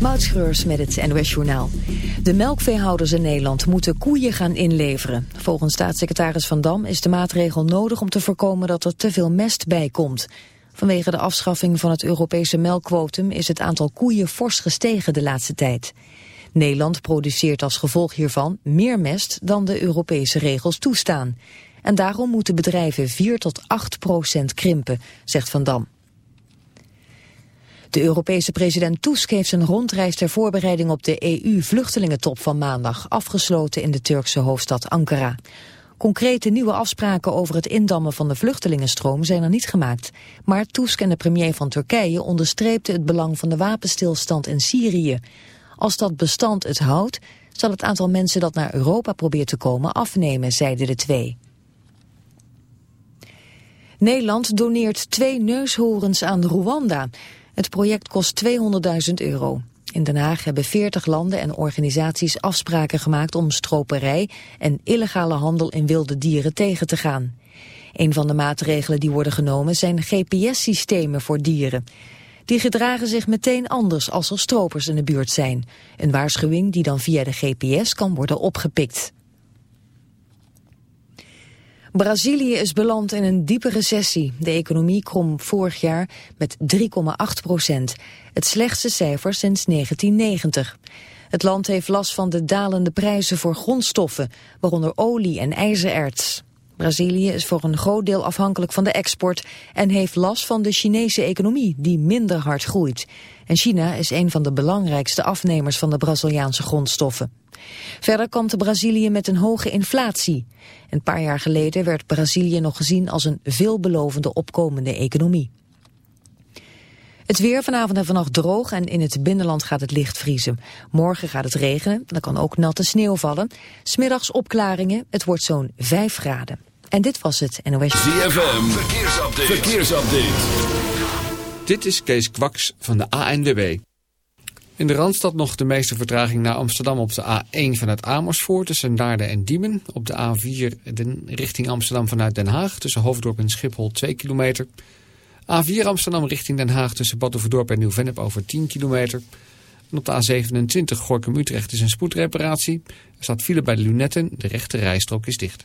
Moutschreurs met het NOS Journaal. De melkveehouders in Nederland moeten koeien gaan inleveren. Volgens staatssecretaris Van Dam is de maatregel nodig om te voorkomen dat er te veel mest bij komt. Vanwege de afschaffing van het Europese melkquotum is het aantal koeien fors gestegen de laatste tijd. Nederland produceert als gevolg hiervan meer mest dan de Europese regels toestaan. En daarom moeten bedrijven 4 tot 8 procent krimpen, zegt Van Dam. De Europese president Tusk heeft zijn rondreis ter voorbereiding op de EU-vluchtelingentop van maandag afgesloten in de Turkse hoofdstad Ankara. Concrete nieuwe afspraken over het indammen van de vluchtelingenstroom zijn er niet gemaakt. Maar Tusk en de premier van Turkije onderstreepten het belang van de wapenstilstand in Syrië. Als dat bestand het houdt, zal het aantal mensen dat naar Europa probeert te komen afnemen, zeiden de twee. Nederland doneert twee neushoorns aan Rwanda. Het project kost 200.000 euro. In Den Haag hebben 40 landen en organisaties afspraken gemaakt om stroperij en illegale handel in wilde dieren tegen te gaan. Een van de maatregelen die worden genomen zijn GPS-systemen voor dieren. Die gedragen zich meteen anders als er stropers in de buurt zijn. Een waarschuwing die dan via de GPS kan worden opgepikt. Brazilië is beland in een diepe recessie. De economie krom vorig jaar met 3,8 procent. Het slechtste cijfer sinds 1990. Het land heeft last van de dalende prijzen voor grondstoffen, waaronder olie en ijzererts. Brazilië is voor een groot deel afhankelijk van de export en heeft last van de Chinese economie die minder hard groeit. En China is een van de belangrijkste afnemers van de Braziliaanse grondstoffen. Verder komt Brazilië met een hoge inflatie. Een paar jaar geleden werd Brazilië nog gezien als een veelbelovende opkomende economie. Het weer vanavond en vannacht droog en in het binnenland gaat het licht vriezen. Morgen gaat het regenen, dan kan ook natte sneeuw vallen. Smiddags opklaringen, het wordt zo'n 5 graden. En dit was het NOS. ZFM, verkeersupdate. verkeersupdate. Dit is Kees Kwaks van de ANWB. In de Randstad nog de meeste vertraging naar Amsterdam op de A1 vanuit Amersfoort tussen Naarden en Diemen. Op de A4 richting Amsterdam vanuit Den Haag tussen Hoofddorp en Schiphol 2 kilometer. A4 Amsterdam richting Den Haag tussen Badhoevedorp en Nieuw-Vennep over 10 kilometer. En op de A27 Gorkum-Utrecht is een spoedreparatie. Er staat file bij de lunetten, de rechte rijstrook is dicht.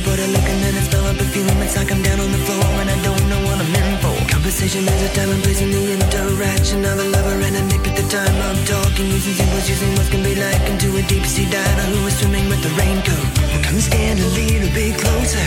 overboard looking and it's fell up a feeling It's like I'm down on the floor and I don't know what I'm in for. Conversation is a time and place in the interaction of a lover and a nick at the time I'm talking. Using symbols, using what can be like. Into a deep sea diver who is swimming with the raincoat. Come stand a little bit closer.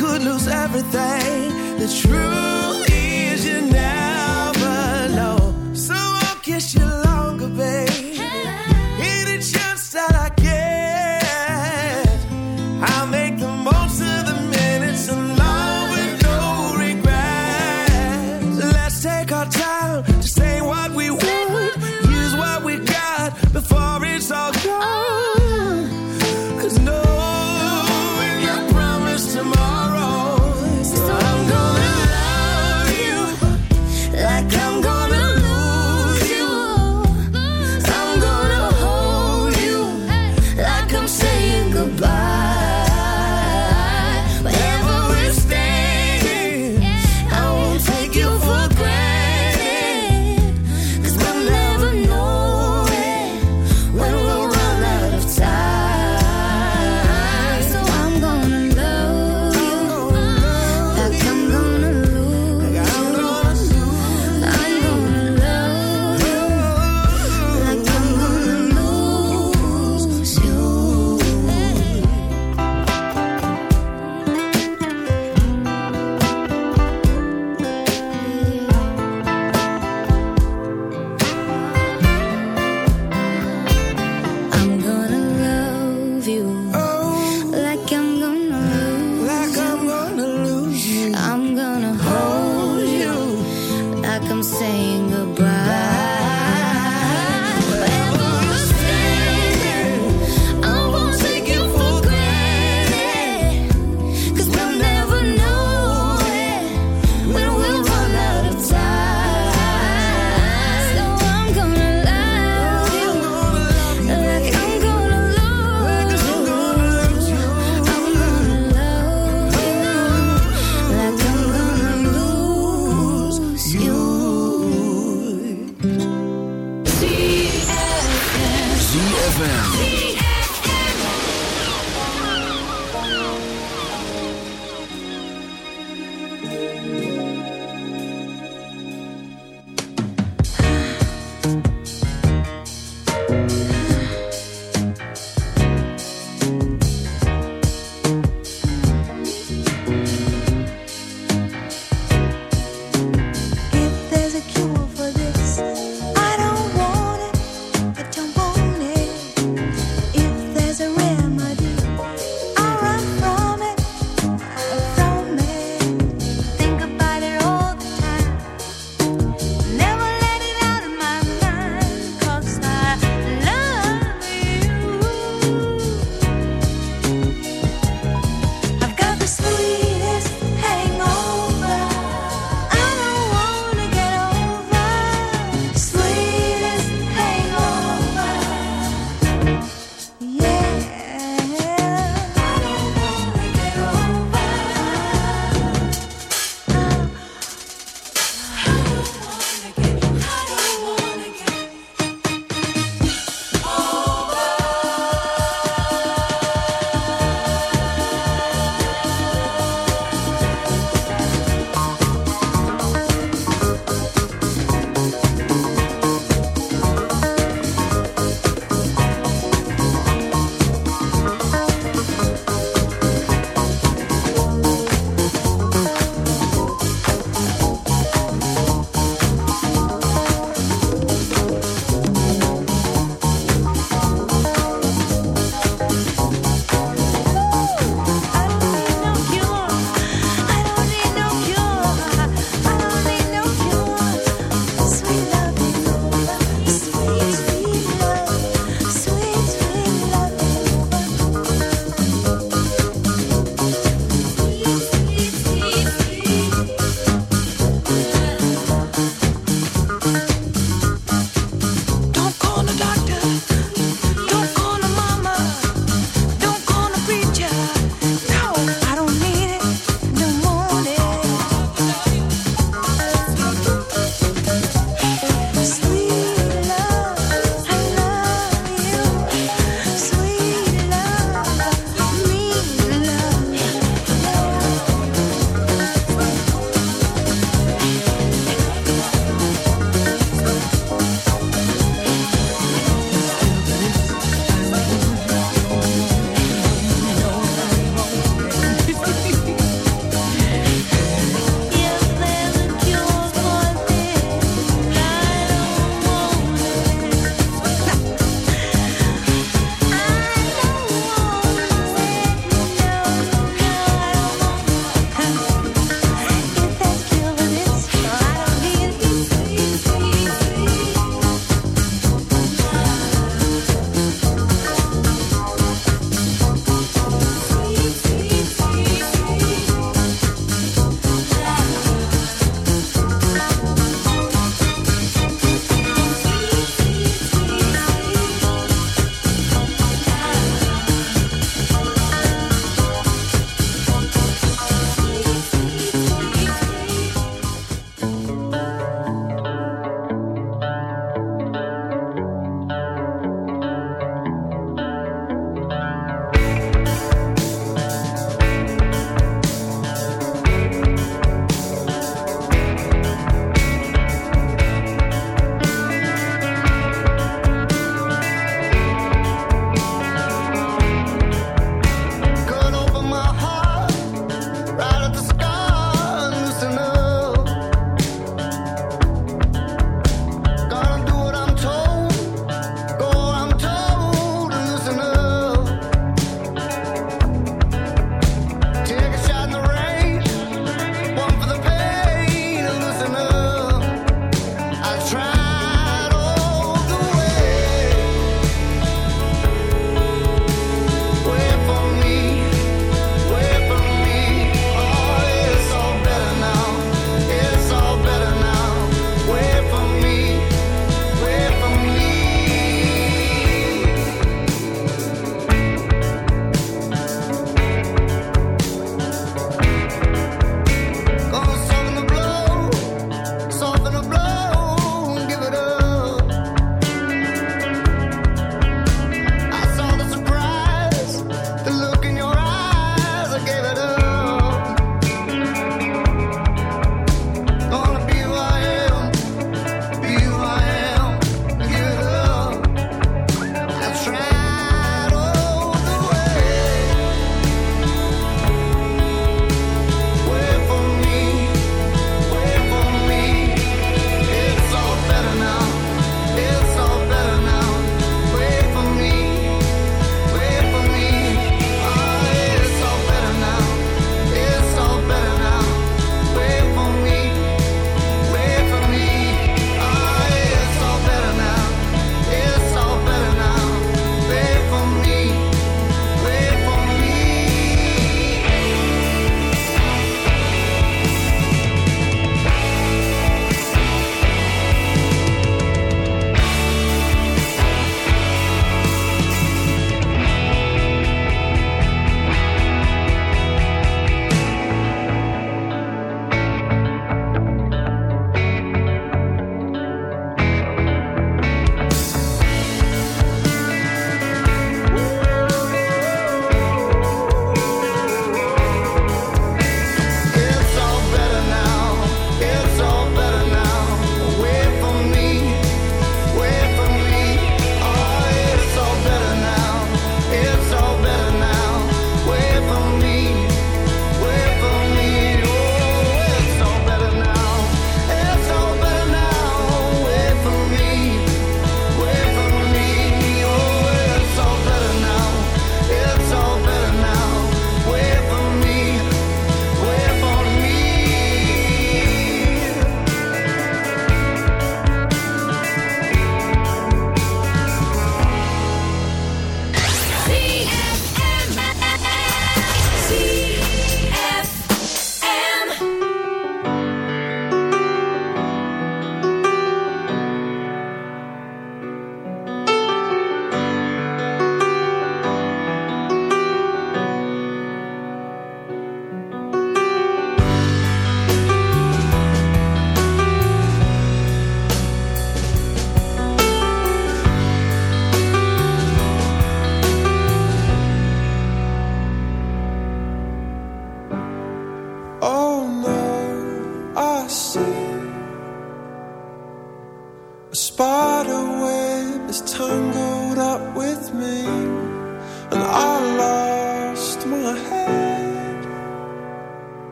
could lose everything. The truth.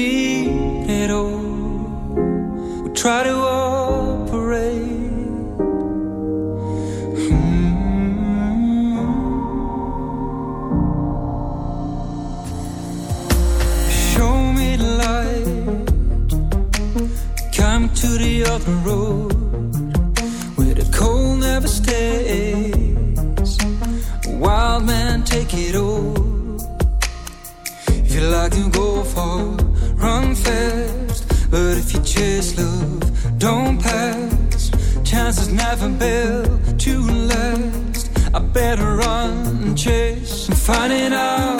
need it all. We try to operate. Hmm. Show me the light. Come to the other road never built to last. I better run and chase and find it out.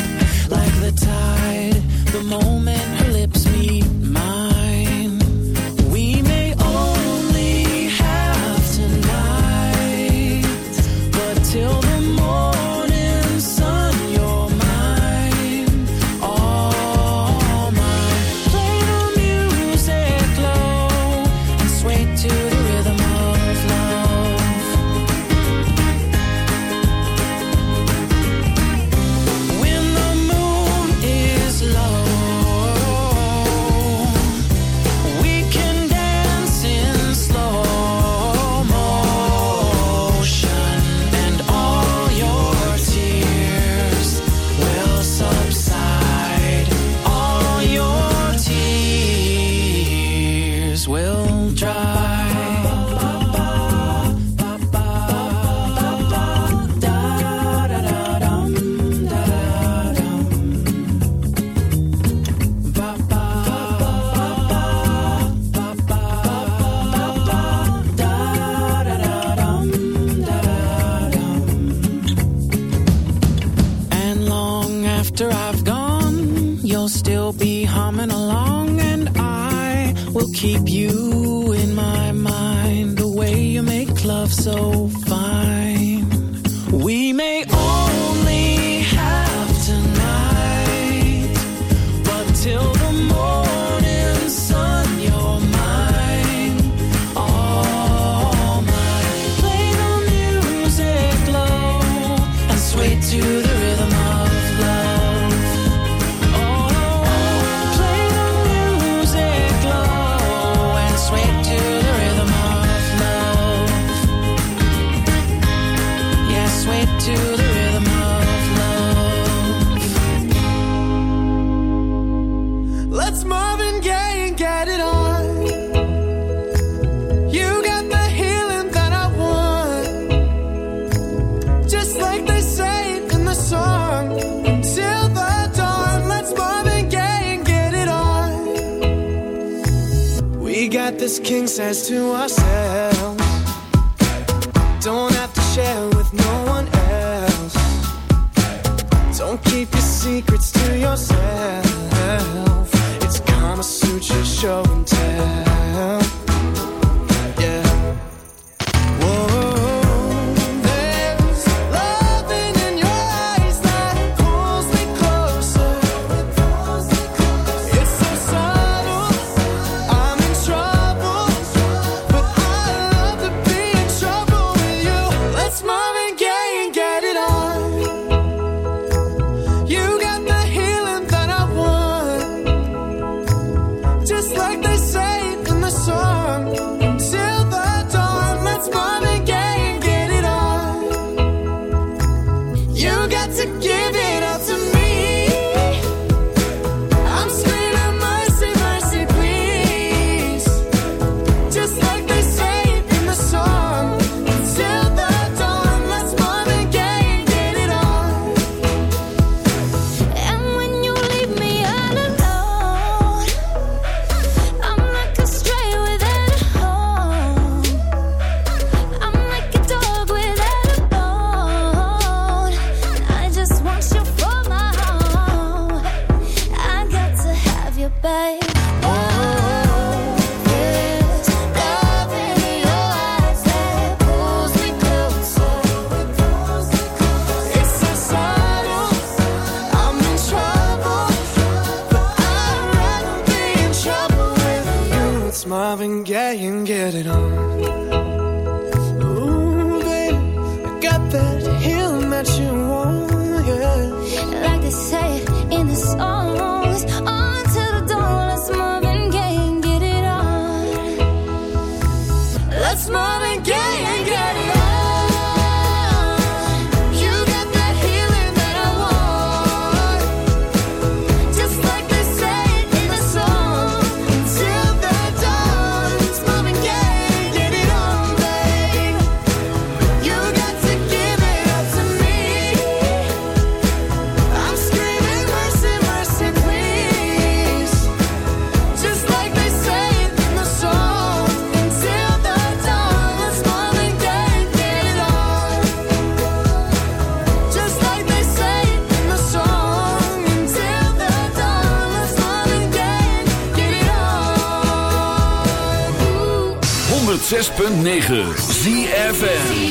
106.9 ZFM.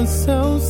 yourself